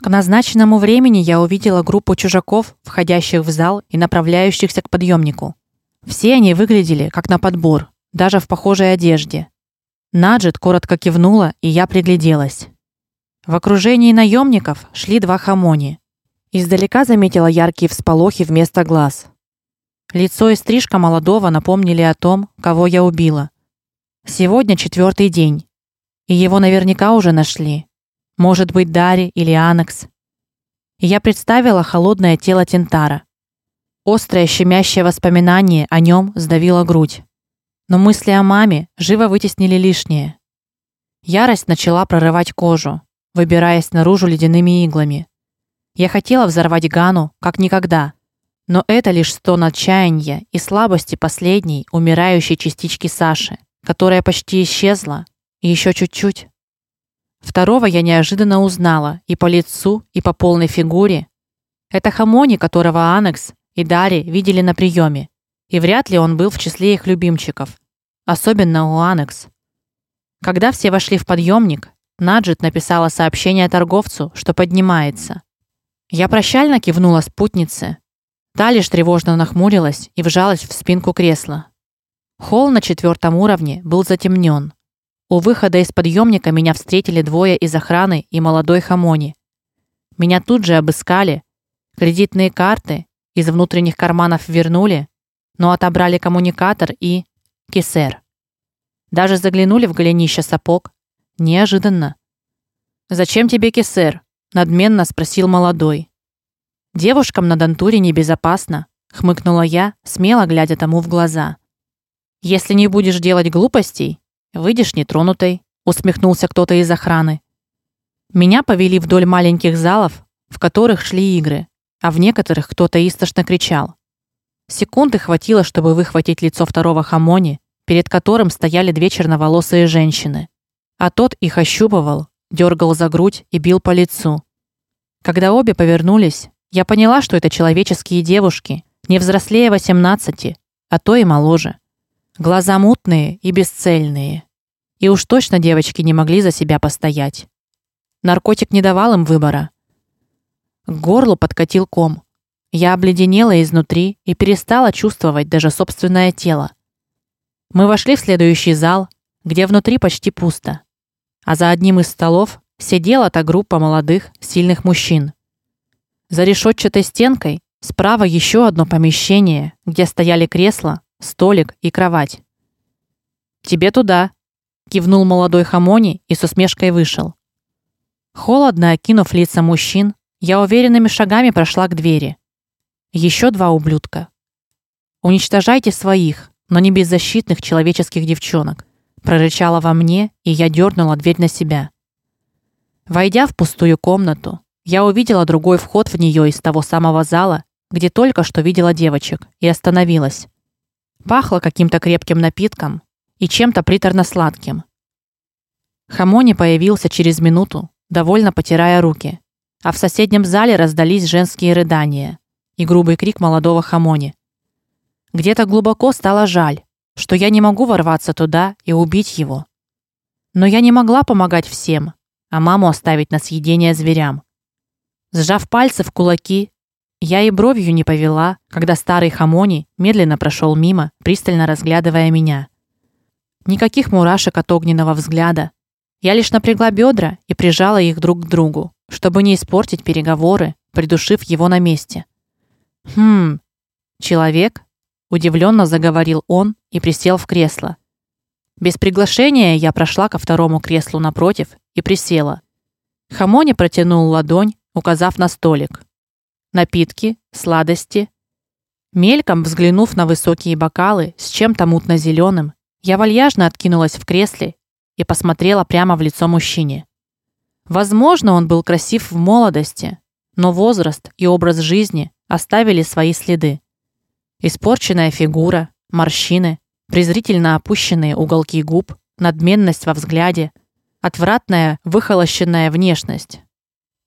К назначенному времени я увидела группу чужаков, входящих в зал и направляющихся к подъемнику. Все они выглядели как на подбор, даже в похожей одежде. Наджет коротко кивнула, и я пригляделась. В окружении наемников шли два хамони. Издалека заметила яркие всполохи вместо глаз. Лицо и стрижка молодого напомнили о том, кого я убила. Сегодня четвертый день, и его наверняка уже нашли. Может быть, Дари или Анекс. Я представила холодное тело Тентара. Острое щемящее воспоминание о нем сдавило грудь. Но мысли о маме живо вытеснили лишнее. Ярость начала прорывать кожу, выбираясь наружу ледяными иглами. Я хотела взорвать Гану, как никогда. Но это лишь стон отчаяния и слабости последней, умирающей частички Саши, которая почти исчезла, и еще чуть-чуть. Второго я неожиданно узнала и по лицу, и по полной фигуре. Это Хамони, которого Анекс и Дари видели на приеме, и вряд ли он был в числе их любимчиков, особенно у Анекс. Когда все вошли в подъемник, Наджет написала сообщение торговцу, что поднимается. Я прощально кивнула спутнице. Та лишь тревожно нахмурилась и вжалась в спинку кресла. Холл на четвертом уровне был затемнен. У выхода из подъемника меня встретили двое из охраны и молодой Хамони. Меня тут же обыскали, кредитные карты из внутренних карманов вернули, но отобрали коммуникатор и кисер. Даже заглянули в голенище сапог. Неожиданно. Зачем тебе кисер? надменно спросил молодой. Девушкам на Дантуре небезопасно, хмыкнула я, смело глядя тому в глаза. Если не будешь делать глупостей, выйдешь нетронутой, усмехнулся кто-то из охраны. Меня повели вдоль маленьких залов, в которых шли игры, а в некоторых кто-то истошно кричал. Секунды хватило, чтобы выхватить лицо второго хамони, перед которым стояли две черноволосые женщины. А тот их ощупывал, дергал за грудь и бил по лицу. Когда обе повернулись, я поняла, что это человеческие девушки, не взрослее 18, а то и моложе. Глаза мутные и бесцельные. И уж точно девочки не могли за себя постоять. Наркотик не давал им выбора. К горлу подкатил ком. Я обледенела изнутри и перестала чувствовать даже собственное тело. Мы вошли в следующий зал, где внутри почти пусто. А за одним из столов сидела та группа молодых, сильных мужчин. За решетчатой стенкой справа еще одно помещение, где стояли кресла, столик и кровать. Тебе туда, кивнул молодой Хамони и с усмешкой вышел. Холодно окинув лица мужчин, я уверенными шагами прошла к двери. Еще два ублюдка. Уничтожайте своих, но не беззащитных человеческих девчонок, прорычала во мне, и я дернула дверь на себя. Войдя в пустую комнату, я увидела другой вход в нее из того самого зала, где только что видела девочек, и остановилась. Пахло каким-то крепким напитком и чем-то приторно-сладким. Хамони появился через минуту, довольно потирая руки а в соседнем зале раздались женские рыдания и грубый крик молодого Хамони. Где-то глубоко стало жаль, что я не могу ворваться туда и убить его. Но я не могла помогать всем, а маму оставить на съедение зверям. Сжав пальцы в кулаки, я и бровью не повела, когда старый Хамони медленно прошел мимо, пристально разглядывая меня. Никаких мурашек от огненного взгляда. Я лишь напрягла бедра и прижала их друг к другу чтобы не испортить переговоры, придушив его на месте. Хм. Человек, удивленно заговорил он и присел в кресло. Без приглашения я прошла ко второму креслу напротив и присела. Хамони протянул ладонь, указав на столик. Напитки, сладости. Мельком взглянув на высокие бокалы с чем-то мутно зеленым я вальяжно откинулась в кресле и посмотрела прямо в лицо мужчине. Возможно, он был красив в молодости, но возраст и образ жизни оставили свои следы. Испорченная фигура, морщины, презрительно опущенные уголки губ, надменность во взгляде, отвратная, выхолощенная внешность.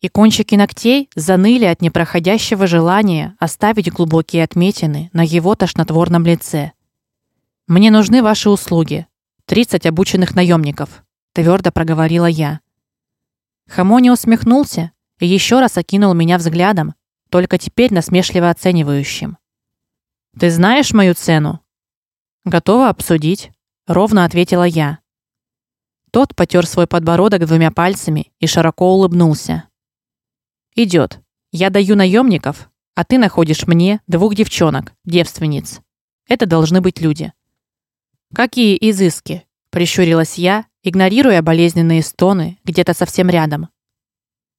И кончики ногтей заныли от непроходящего желания оставить глубокие отметины на его тошнотворном лице. Мне нужны ваши услуги. 30 обученных наемников, твердо проговорила я. Хамони усмехнулся, и еще раз окинул меня взглядом, только теперь насмешливо оценивающим. Ты знаешь мою цену? Готова обсудить, ровно ответила я. Тот потёр свой подбородок двумя пальцами и широко улыбнулся. Идет. Я даю наемников, а ты находишь мне двух девчонок, девственниц. Это должны быть люди. Какие изыски, прищурилась я, игнорируя болезненные стоны где-то совсем рядом.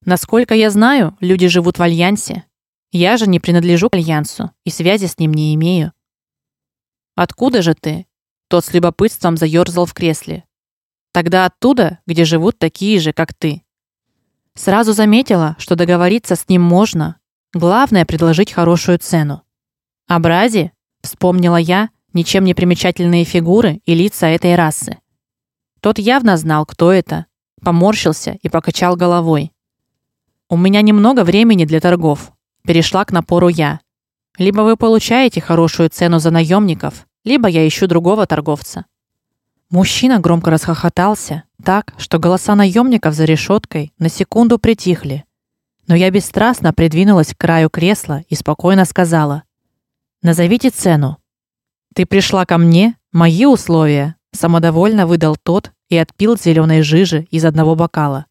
Насколько я знаю, люди живут в альянсе. Я же не принадлежу к альянсу и связи с ним не имею. Откуда же ты? Тот с любопытством заёрзал в кресле. Тогда оттуда, где живут такие же, как ты. Сразу заметила, что договориться с ним можно. Главное предложить хорошую цену. Образи, вспомнила я, ничем не примечательные фигуры и лица этой расы. Тот явно знал, кто это, поморщился и покачал головой. У меня немного времени для торгов, перешла к напору я. Либо вы получаете хорошую цену за наемников, либо я ищу другого торговца. Мужчина громко расхохотался, так, что голоса наемников за решеткой на секунду притихли. Но я бесстрастно придвинулась к краю кресла и спокойно сказала: "Назовите цену". Ты пришла ко мне, мои условия, самодовольно выдал тот и отпил зеленой жижи из одного бокала.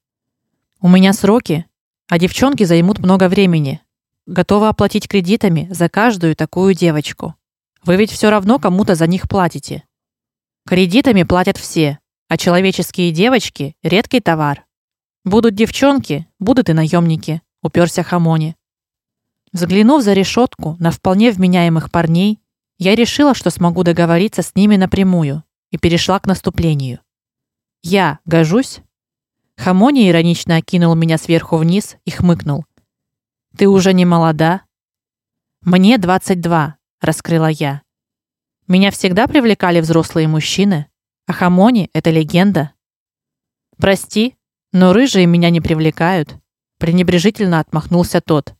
У меня сроки, а девчонки займут много времени. Готова оплатить кредитами за каждую такую девочку. Вы ведь все равно кому-то за них платите. Кредитами платят все, а человеческие девочки редкий товар. Будут девчонки, будут и наемники, уперся Хамони. Взглянув за решетку на вполне вменяемых парней, я решила, что смогу договориться с ними напрямую, и перешла к наступлению. Я гожусь? Хамони иронично окинул меня сверху вниз и хмыкнул. Ты уже не молода? Мне 22, раскрыла я. Меня всегда привлекали взрослые мужчины, а Хамони это легенда. Прости, но рыжие меня не привлекают, пренебрежительно отмахнулся тот.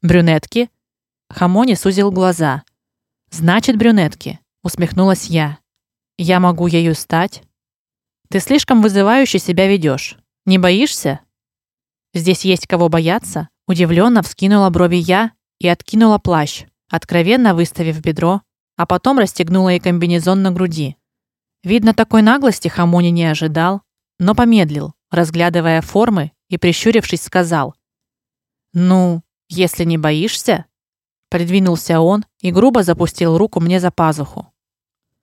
Брюнетки? Хамони сузил глаза. Значит, брюнетки, усмехнулась я. Я могу ею стать? Ты слишком вызывающе себя ведешь. Не боишься? Здесь есть кого бояться? Удивленно вскинула брови я и откинула плащ, откровенно выставив бедро, а потом расстегнула и комбинезон на груди. Видно, такой наглости Хамони не ожидал, но помедлил, разглядывая формы и прищурившись сказал: "Ну, если не боишься?" Придвинулся он и грубо запустил руку мне за пазуху.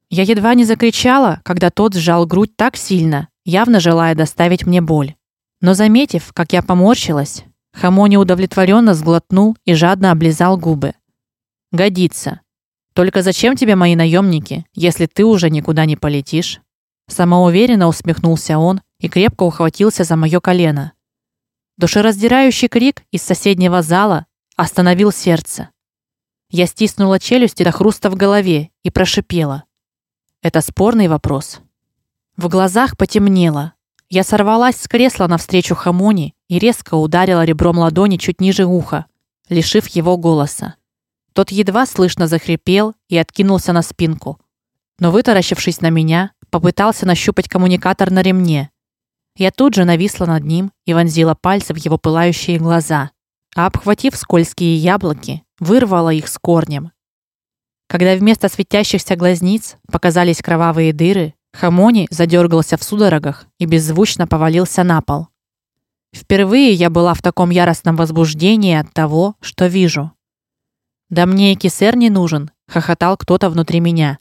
Я едва не закричала, когда тот сжал грудь так сильно, явно желая доставить мне боль. Но заметив, как я поморщилась, Хамони удовлетворенно сглотнул и жадно облизал губы. Годится. Только зачем тебе мои наемники, если ты уже никуда не полетишь? Самоуверенно усмехнулся он и крепко ухватился за моё колено. Душераздирающий крик из соседнего зала остановил сердце. Я стиснула челюсти до хруста в голове и прошипела: "Это спорный вопрос". В глазах потемнело. Я сорвалась с кресла навстречу Хамони и резко ударила ребром ладони чуть ниже уха, лишив его голоса. Тот едва слышно захрипел и откинулся на спинку. Но вытаращившись на меня, попытался нащупать коммуникатор на ремне. Я тут же нависла над ним и вонзила пальцы в его пылающие глаза, а обхватив скользкие яблоки, вырвала их с корнем. Когда вместо светящихся глазниц показались кровавые дыры, Хамони задергался в судорогах и беззвучно повалился на пол. Впервые я была в таком яростном возбуждении от того, что вижу. Да мне и кисер не нужен, хохотал кто-то внутри меня.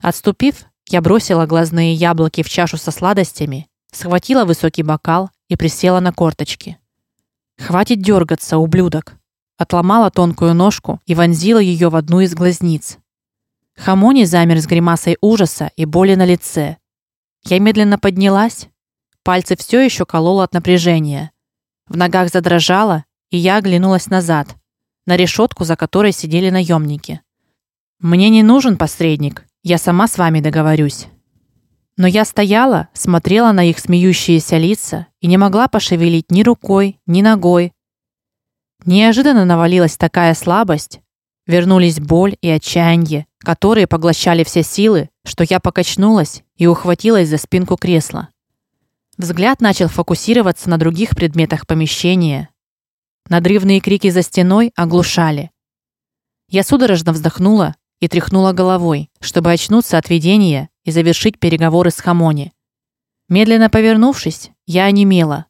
Отступив, я бросила глазные яблоки в чашу со сладостями, схватила высокий бокал и присела на корточки. Хватит дергаться, ублюдок. Отломала тонкую ножку и вонзила ее в одну из глазниц. Хамони замер с гримасой ужаса и боли на лице. Я медленно поднялась, пальцы все еще кололо от напряжения. В ногах задрожало, и я оглянулась назад на решетку, за которой сидели наемники. Мне не нужен посредник, я сама с вами договорюсь. Но я стояла, смотрела на их смеющиеся лица и не могла пошевелить ни рукой, ни ногой. Неожиданно навалилась такая слабость, вернулись боль и отчаяние, которые поглощали все силы, что я покачнулась и ухватилась за спинку кресла. Взгляд начал фокусироваться на других предметах помещения, надрывные крики за стеной оглушали. Я судорожно вздохнула и тряхнула головой, чтобы очнуться от видения и завершить переговоры с Хамони. Медленно повернувшись, я онемела.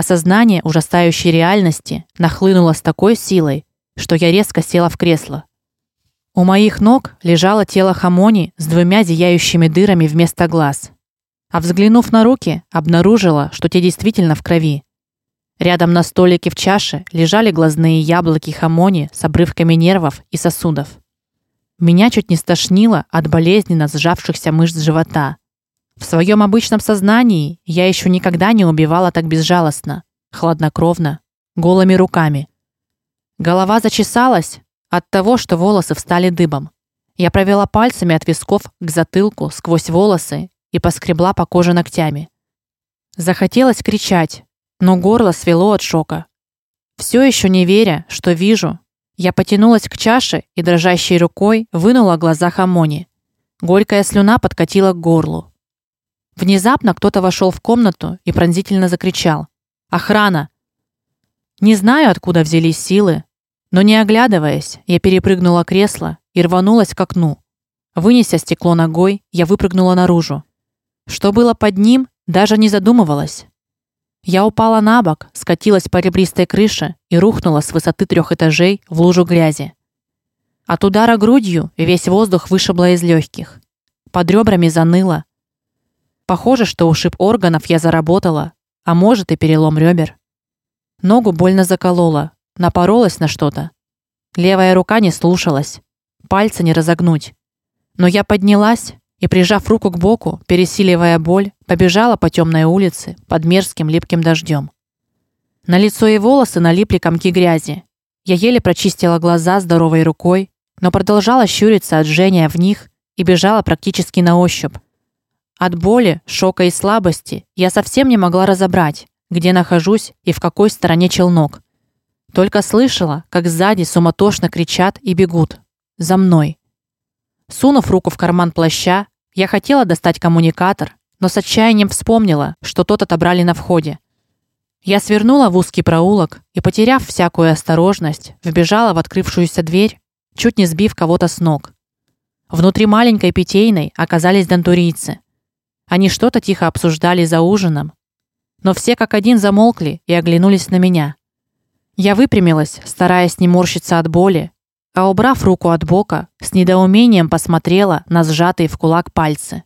Осознание ужасающей реальности нахлынуло с такой силой, что я резко села в кресло. У моих ног лежало тело Хамони с двумя зияющими дырами вместо глаз. А взглянув на руки, обнаружила, что те действительно в крови. Рядом на столике в чаше лежали глазные яблоки Хамони с обрывками нервов и сосудов. Меня чуть не стошнило от болезненно сжавшихся мышц живота. В своем обычном сознании я еще никогда не убивала так безжалостно, хладнокровно, голыми руками. Голова зачесалась от того, что волосы встали дыбом. Я провела пальцами от висков к затылку сквозь волосы и поскребла по коже ногтями. Захотелось кричать, но горло свело от шока. Все еще не веря, что вижу, я потянулась к чаше и дрожащей рукой вынула глаза Хамони. Горькая слюна подкатила к горлу. Внезапно кто-то вошел в комнату и пронзительно закричал: "Охрана!" Не знаю, откуда взялись силы, но не оглядываясь, я перепрыгнула кресло и рванулась к окну. Вынеся стекло ногой, я выпрыгнула наружу. Что было под ним, даже не задумывалась. Я упала на бок, скатилась по ребристой крыше и рухнула с высоты трех этажей в лужу грязи. От удара грудью весь воздух вышибло из легких. Под ребрами заныло, Похоже, что ушиб органов я заработала, а может и перелом ребер. Ногу больно заколола, напоролась на что-то. Левая рука не слушалась, пальцы не разогнуть. Но я поднялась и, прижав руку к боку, пересиливая боль, побежала по темной улице под мерзким липким дождем. На лицо и волосы налипли комки грязи. Я еле прочистила глаза здоровой рукой, но продолжала щуриться от жжения в них и бежала практически на ощупь, от боли, шока и слабости я совсем не могла разобрать, где нахожусь и в какой стороне челнок. Только слышала, как сзади суматошно кричат и бегут за мной. Сунув руку в карман плаща, я хотела достать коммуникатор, но с отчаянием вспомнила, что тот отобрали на входе. Я свернула в узкий проулок и, потеряв всякую осторожность, вбежала в открывшуюся дверь, чуть не сбив кого-то с ног. Внутри маленькой питейной оказались дантурийцы. Они что-то тихо обсуждали за ужином, но все как один замолкли и оглянулись на меня. Я выпрямилась, стараясь не морщиться от боли, а убрав руку от бока, с недоумением посмотрела на сжатые в кулак пальцы.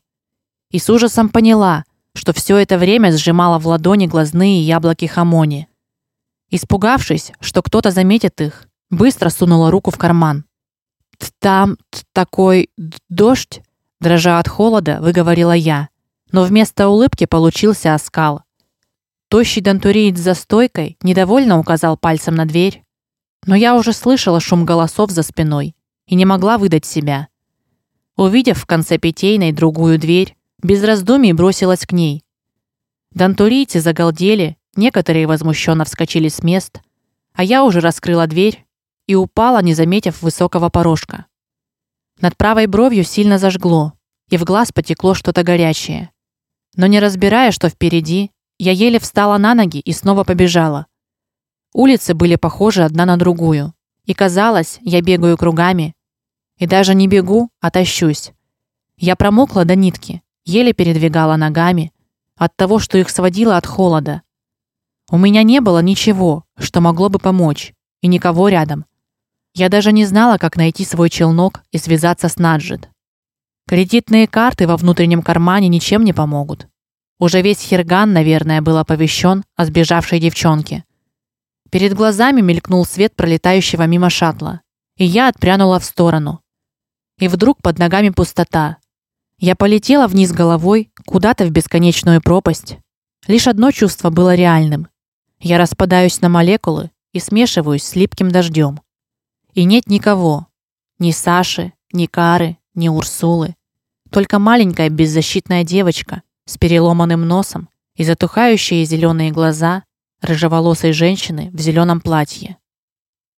И с ужасом поняла, что все это время сжимала в ладони глазные яблоки хамони. Испугавшись, что кто-то заметит их, быстро сунула руку в карман. Там такой дождь, дрожа от холода, выговорила я но вместо улыбки получился оскал. Тощий дантуриец за стойкой недовольно указал пальцем на дверь, но я уже слышала шум голосов за спиной и не могла выдать себя. Увидев в конце питейной другую дверь, без раздумий бросилась к ней. Дантурийцы загалдели, некоторые возмущенно вскочили с мест, а я уже раскрыла дверь и упала, не заметив высокого порожка. Над правой бровью сильно зажгло, и в глаз потекло что-то горячее. Но не разбирая, что впереди, я еле встала на ноги и снова побежала. Улицы были похожи одна на другую, и казалось, я бегаю кругами, и даже не бегу, а тащусь. Я промокла до нитки, еле передвигала ногами от того, что их сводило от холода. У меня не было ничего, что могло бы помочь, и никого рядом. Я даже не знала, как найти свой челнок и связаться с Наджид. Кредитные карты во внутреннем кармане ничем не помогут. Уже весь Херган, наверное, был оповещен о сбежавшей девчонке. Перед глазами мелькнул свет пролетающего мимо шаттла, и я отпрянула в сторону. И вдруг под ногами пустота. Я полетела вниз головой, куда-то в бесконечную пропасть. Лишь одно чувство было реальным. Я распадаюсь на молекулы и смешиваюсь с липким дождем. И нет никого: ни Саши, ни Кары, ни Урсулы, только маленькая беззащитная девочка с переломанным носом и затухающие зеленые глаза рыжеволосой женщины в зеленом платье.